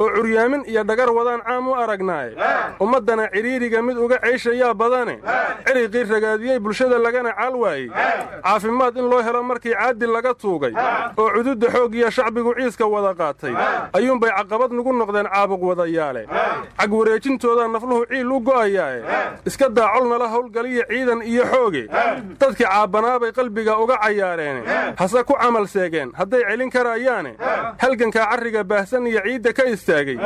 Speaker 13: Oo curyaamin iyo dhagar wadaan caam u aragnaaye ummaddana cidhiiriga mid uga ceyshayaa badane. Ciriqii ragaadiyey bulshada lagana caal waayey. Caafimaad in loo helo markii caadil laga tuugay. Oo cududda xooggiya shacbigu ciiska wada qaatay. Ayuunbay caqabad nugu noqdeen caabuq wadayaale cagwareejintoodaa nafluhu ciil u go'ayaae iska daacol nala howlgaliya ciidan iyo xooge. Dadkii caabbanaabay qalbiga uga cayaareene. Hase ku camal seegeen. hadday celin karayaane halgankaa carriga baahsan iyo ciidda ka istaagay.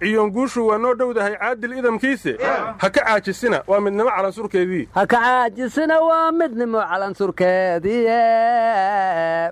Speaker 13: Ciyoonguushu waa noo dhowdahay caadil idamkiise ha ka caajisina waa midnimo calansurkeedii.
Speaker 14: Ha ka caajisina waa midnimo calansurkeedii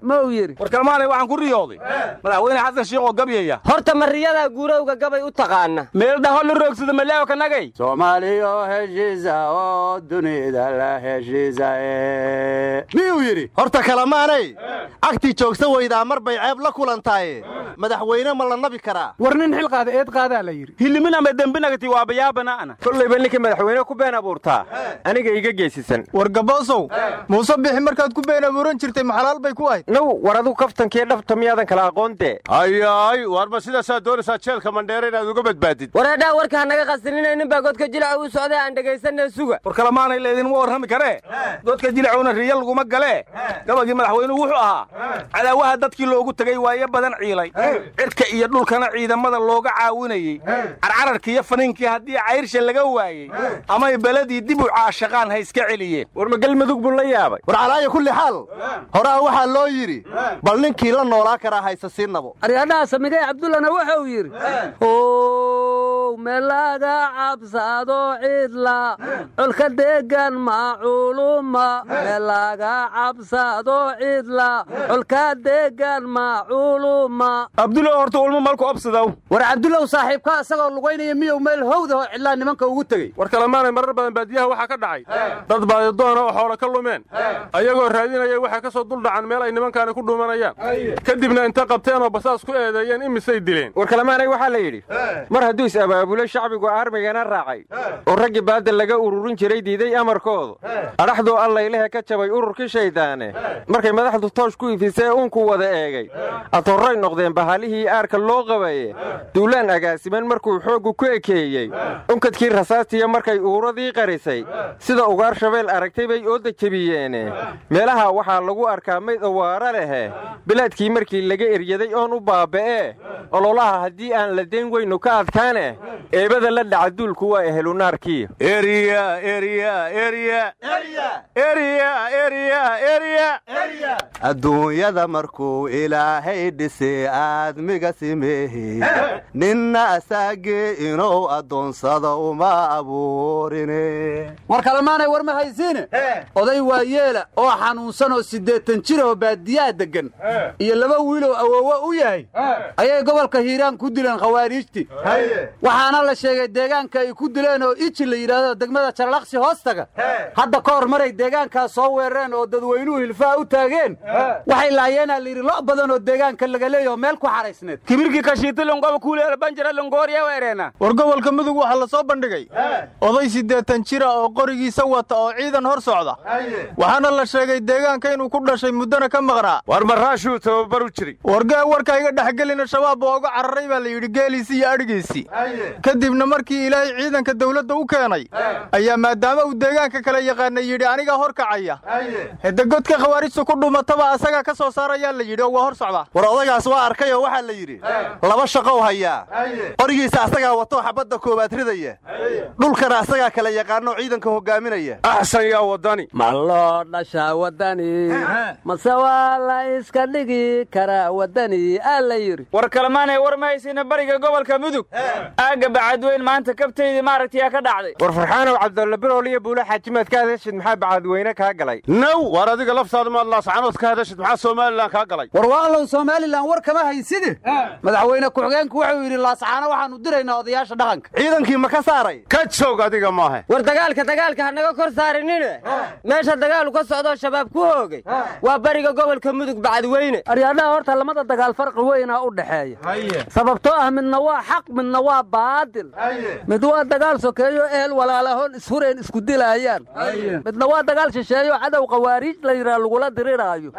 Speaker 14: mau yidhi
Speaker 15: warkalmaanay waxaan ku riyooday. Madaxweyne xasan shiikhoo gabyaya
Speaker 14: horta mariyadaa guurowga gabay u taqaana.
Speaker 15: Meeldhaho la roogsada maleeyo kanagay
Speaker 14: soomaaliyo heshiisa oo dunida la heshiisaye
Speaker 16: miyuu yidhi horta kalamaanay cagtii joogsa weydaa mar bay ceeb la kulantaaye madaxweyne ma la nabi karaa.
Speaker 15: War nin xil qaada eed qaadaa la yidhi. Hilimin ama dembinagati waa bayaabanaana kollayba ninkii madaxweyne ku been abuurtaa? Aniga iga geesisan.
Speaker 17: War gaboosow muuse bixi markaad ku been abuuran jirtay maxalaal bay ku ahayd.
Speaker 15: Now war adigu kaftankiiyo dhabta miyaadan kala aqoonte
Speaker 18: hayaay warma sidaasaa doonaysaa jeelka mandheere inaad uga badbaadid.
Speaker 14: Wareedhaa warka hanaga qasinina nin baa godka jilaca uu socday aan dhegaysanee suga.
Speaker 15: War kalamaanay leedinma warrami karee godka jilacuna riya laguma galee gabagii madaxweynuhu wuxuu ahaa. Cadaawaha dadkii loogu tegey waayo badan ciilay. Cirka iyo dhulkana ciidamada looga caawinayey. Carcararkiiyo faniinkii haddii cayrsha laga waayey amay beledii dib u caashaqaan ha iska celiyeen. War ma galmudug buu la yaabay?
Speaker 16: War calaaya kulli xaal. Horaa waxaa loo yidhi bal ninkii la noolaa karaa hayse sii nabo.
Speaker 14: Aryadhaha samigay cabdullana wuxuu yidhi ow meelaga cabsado cidla colka deegan maculuma meelaga cabsado cidla. Colka deegan maculuma
Speaker 15: abdulow horta ulma malku obsadow
Speaker 14: war cabdulow saaxiibka isagoo lugaynaya miyuu meel howdaho cidlaa nimanka ugu tegey
Speaker 13: war kalamaanay marar badan baadiyaha waxaa ka dhacay. Dad baadidoona oo xoola ka lumeen. Ayagoo raadinaya waxay ka soo duldhacan meel ay nimankaani ku dhuumanayaan. Kadibna inta qabteen oo basaas ku eedeeyeen imisay dileen.
Speaker 15: War kalamaanay waxaa la yidhi mar hadduu is
Speaker 19: abaabulay shacbigu aarmigana raacay. Oo raggii baadda laga ururin jiray diiday amarkoodu. Adhaxduu allaylehe ka jabay ururkii shayddaane markay madaxdu toosh ku ifisee uunku wada eegay. Atorray noqdeen bahalihii aarka loo qabaye. Duulaan agaasiman markuu xooggu ku ekeeyey. Unkadkii rasaastiya markay uuradii qarisay. Sida ugaar shabeel aragtay bay ooda jebiyeene meelaha waxaa lagu arkaa mayd awaara lehe. Bilaadkii markii laga eryaday oon u baaba'e ololaha haddii aan la dayn weynu ka adkaane eebada la dhaca duulku waa ehelunaarkii
Speaker 16: adduunyada markuu ilaahay dhisay aadmiga simeehi. Ninna asaagee inuu addoonsado uma abuurine.
Speaker 14: War kalemaanay war ma haysiine? Oday waa yeela oo xanuunsan oo siddeetan jir oo baadiyaha deggan. Iyo laba wiiloo awoowo u yahay. Ayay gobolka hiiraan ku dileen khawaariijtii waxaana la sheegay deegaanka ay ku dileen oo iji la yidhaahdo degmada jarlaqsi hoostaga. Hadda ka hor maray deegaankaas soo weerareen oo dadweynuhu hilfaha u taageen. Waxay laayeenaa layidhi lo' badan oo deegaanka laga leeyaho meel ku xaraysneed.
Speaker 15: Kibirkii kashiitilongoba kuuleela banjara longooriya weereena
Speaker 17: war gobolka mudug waxaa la soo bandhigay. Oday siddeetan jira oo qorigiisa wata oo ciidan hor socda. Waxaana la sheegay deegaanka inuu ku dhashay muddana ka maqnaa.
Speaker 18: War maraashuu tababaru jiri
Speaker 17: wargee warka iga dhexgelina shabaab baa uga cararay baa la yidhi geeliisii iyo adhigiisii kadibna markii ilaahay ciidanka dawladda u keenay ayaa maadaama uu deegaanka kale yaqaanay yidhi anigaa hor kacaya hede godka khawaarijtu ku dhumataba asagaa ka soo saarayaa la yidhi. Oo waa hor socdaa
Speaker 16: war odagaas waa arkay oo waxaa la yidhi laba shaqow hayaa. Qorigiisa asagaa watoo xabadda koowaad ridaya. Dhulkana asagaa kala yaqaanoo ciidanka hogaaminaya
Speaker 18: axsan yaa wadani
Speaker 14: ma loo dhashaa wadani mase waa la iska dhigi karaa wadani aa la yidhi.
Speaker 20: War kalemaanay war ma haysina bariga gobolka mudug aagga bacadweyn maanta kabtaydii maaragtiyaa ka dhacday.
Speaker 19: War farxaanow cabdalla birool iyo buule xaajimaad ka hadashid maxaa bacadweyne kaa galay?
Speaker 18: Naw war adiga laftaada maad laascanood ka hadashid maxaa somalilan kaa galay?
Speaker 14: War waaqlow somalilan war kama hayside madaxweyne ku-xigeenku wuxuu yidhi laascaano waxaannu diraynaa odayaasha dhaqanka.
Speaker 16: Ciidankii ma ka saaray?
Speaker 18: Ka joog adiga maahe
Speaker 21: war dagaalka dagaalka hanaga kor saarinine. Meesha dagaalu ka socdoo shabaab ku hoogay. Waa bariga gobolka mudug bacadweyne
Speaker 14: aryaadhaha horta lamada dagaal farqi weynaa u dhexeeya sababtoo ah midna waa xaq midna waa baadil mid waa dagaal sokeeyo ehel walaalahoon ishureen isku dilaayaan midna waa dagaal shisheeyo cadow khawaariij la yidhaha lagula diriraayo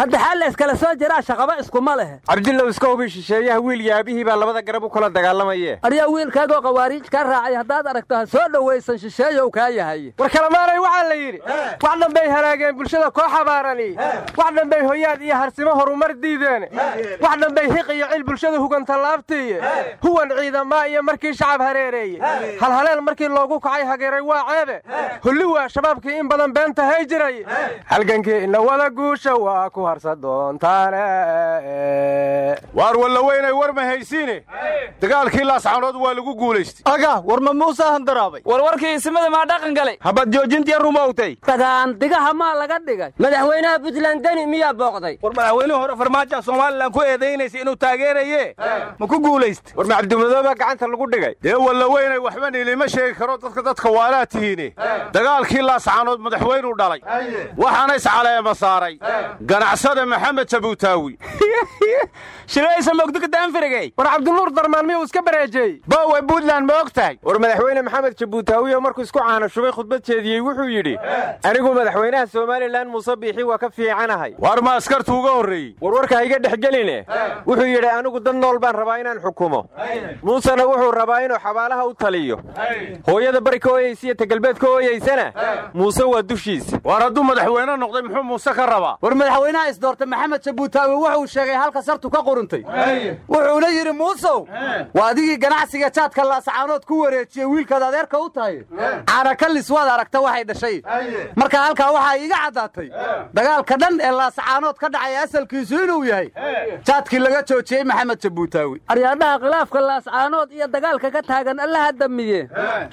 Speaker 14: hadda xaal la iskala soo jiraa shaqaba iskuma lehe
Speaker 19: cabdillow iska hubi shisheeyaha wiil yaabihii baa labada garab u kala dagaalamaye
Speaker 14: aryaa wiilkaagoo khawaariij ka raacay haddaad aragto ha soo dhowaysan shisheeyow kaa yahay
Speaker 19: war kalamaanay waxaa la yidhi wax dhanbay halaageen bulshada koo xabaarani wax dhanbay hoyaad iyo harsimo horumar diideen wax dhanbay hiq iyo cil bulshada hugantallaabtiiye huwan ciidamaa iyo markii shacab hareereeye halhaleel markii loogu kacay hageeray waa ceebe. Hulli waa shabaabkii in badan beenta hay jiray. Halgankii ina wada guusha waa ku harsa doontaane.
Speaker 18: Waar walla weynay war ma haysiine? Dagaalkii laascanood waa lagu guulaystay.
Speaker 17: Aga war ma muuse handaraabay
Speaker 20: war warkii ismada maa dhaqan galay.
Speaker 15: Habad joojintiya rumowtay
Speaker 14: dagaandigaha maa laga dhigay.
Speaker 21: Madaxweynaha puntland deni miyaa booqday?
Speaker 15: War madaxweynihii hore farmaajo somalilan ku eedaynaysa inuu taageeraye ma ku guulaysta
Speaker 19: war macabdimadooba gacanta lagu dhigay.
Speaker 18: Dee walla weynay waxba niilima sheegi karo dadka dadka waalaa tihiine dagaalkii laascanood madaxweynuu dhalay. Waxaana iscaleema saaray. Ganacsada maxamed jabuutaawi.
Speaker 15: Shilaysa mogdika daanfirigay
Speaker 19: war cabdinuur darmaan miyuu iska bareejeey
Speaker 15: boowe puntland ma og tahay
Speaker 19: war madaxweyne maxamed jabuutaawiyo markuu isku caana shubay khudbad jeediyey wuxuu yidhi anigu madaxweynaha somalilan muuse biixi waa ka fiicanahay.
Speaker 18: Waar ma askartu uga horreeyey?
Speaker 19: War warka ha iga dhex geline? Wuxuu yidhi anigu dad nool baan rabaa inaan xukumo. Muusena wuxuu rabaa inuu xabaalaha u taliyo. Hooyada bari ka ooyeysa iyo tagalbeed ka ooyeysana muuse waa dushiisa.
Speaker 18: Waar hadduu madaxweyne noqday muxuu muuse ka rabaa?
Speaker 14: War madaxweynaha isdoorta maxamed jabuutaawi wuxuu sheegay halka sartu ka quruntay. Wuxuuna yidhi muusow waa adigii ganacsiga jaadka laascaanood ku wareejiyey wiilkaad adeerka u tahay? Caanakallis waad aragta waxay dhashay. Marka halkaa waxaa iiga caddaatay. Dagaalka dhan ee laascaanood ka dhacay asalkiisu inuu yahay jaadkii laga joojiyey maxamed jabuutaawi dagaalka ka taagan allaha damiye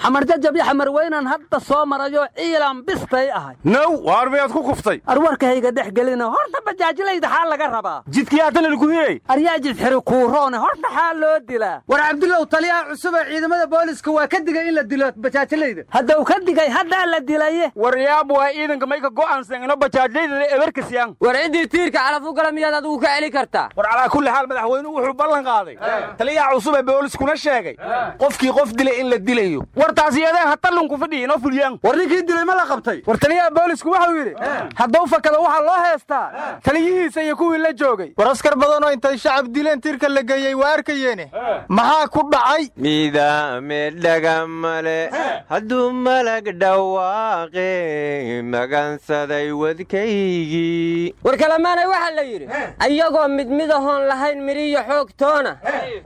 Speaker 14: xamar jajab iyo xamar weynan hadda soo marayo ciilan bistay ahay.
Speaker 18: Naw waar miyaad ku kuftay.
Speaker 14: Arwarkahayga dhex gelina horta bajaajilayda xaa laga rabaa.
Speaker 15: Jidkiyaatan lagu hirey
Speaker 14: aryaa jidxiri kuuroone horta xaa loo dilaa war cabdullow taliyaha cusub ee ciidamada booliska waa ka digay in la dilo bajaajilayda haddau ka digay haddaa la dilaye.
Speaker 15: War yaab waa ciidanka mayka go'aansan ino bajaajlaydada eberkasiyaan
Speaker 21: war ciddii tiirka calaf u gala miyaad adigu ka celi kartaa?
Speaker 15: War calaa kulli xaal madaxweynuhu wuxuu ballan qaaday. Taliyaha cusub ee booliskuna sheegay sheegay? Qofkii qof dilay in la dilayo.
Speaker 20: Wartaas iyadeen hatallunku fadhiya inoo fuliyaan.
Speaker 14: War ninkii dilay ma la qabtay.
Speaker 20: War taliyaha boolisku wuxuu yidhi hadduu fakado waxaa loo heestaa taliyihiisa iyo kuwii la joogay.
Speaker 17: War askar badanoo intay shacab dileen tiirka la geeyey waa arkayeene. Maxaa ku dhacay?
Speaker 19: Midaame dhagamale hadduu malag dhawaaqe magansaday wadkaygii.
Speaker 21: War kalamaanay waxaa la yidhi ayagoo mid midahoon lahayn midhiyo xoogtoona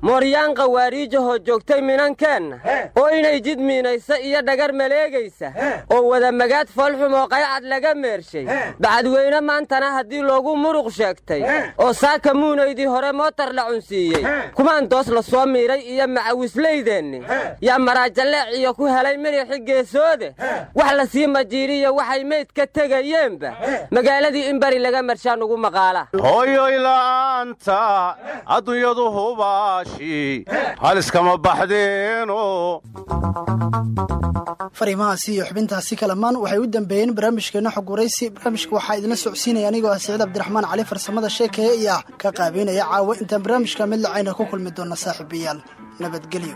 Speaker 21: mooryaan qawaariijahoo joogtay minankeenna oo inay jid miinaysa iyo dhagar maleegaysa oo wada magaad foolxumoo qaycad laga meershay. Bacadweyne maantana haddii loogu muruq sheegtay oo saaka muunaydii hore mootar la cunsiiyey. Kumaan doos la soo miiray iyo macawislaydeenni yaa maraajalleec iyo ku helay midixi geesoode wax la sii majiiriyo waxay meyd ka tegayeenba. Magaaladii in bari laga marshaan ugu maqaala.
Speaker 18: Hooyoy la'aanta adduunyadu hubaashi. Haliskama
Speaker 2: fariimahaasi iyo xubintaasi kalamaan waxay u dambeeyeen barnaamijkeena xog waraysi barnaamijka waxaa idinla socodsiinaya anigoo ah siciid cabdiraxmaan cali farsamada sheekaya iyo ka qaabeynaya caawa. Intaan barnaamijka mid lacayna ku kulmi doona saaxiibayaal nabadgelyo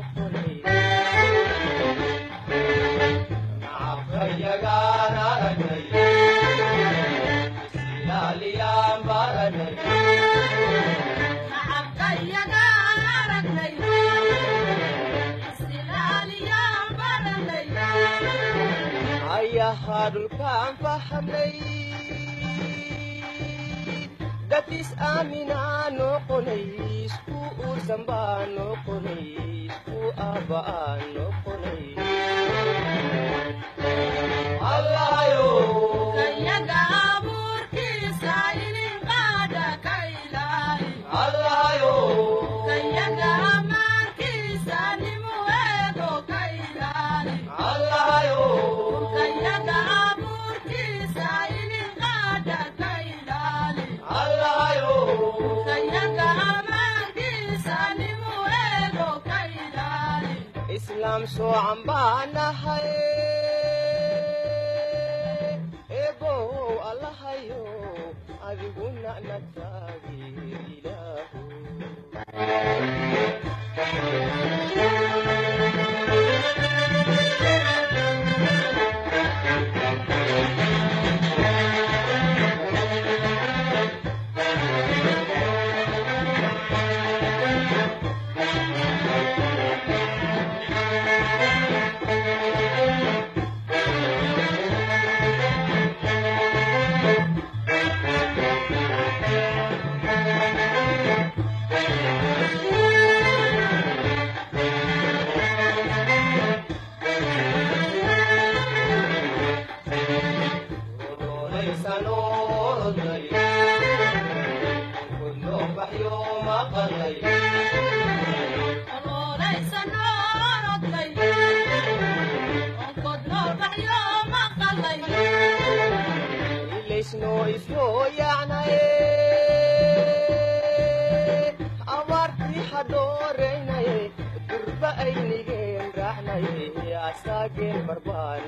Speaker 22: dhulkaan fahamnay dadis aaminaa islaam soocan baa nahay eebow allahayo adiguna nagtaagi ilaahu barbaan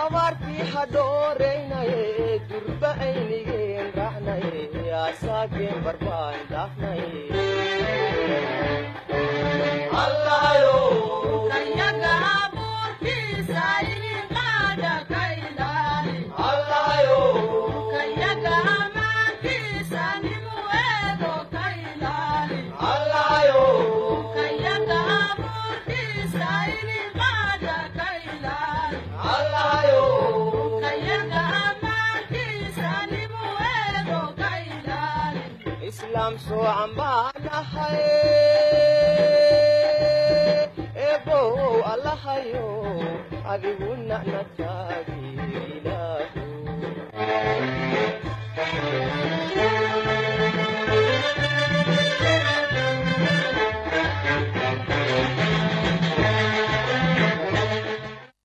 Speaker 22: abaartii hadhooreynaye durba aynigeen raacnaye asaageen barbaan damsuucan baa dhahay eebow adiguna na taagi ilaahu e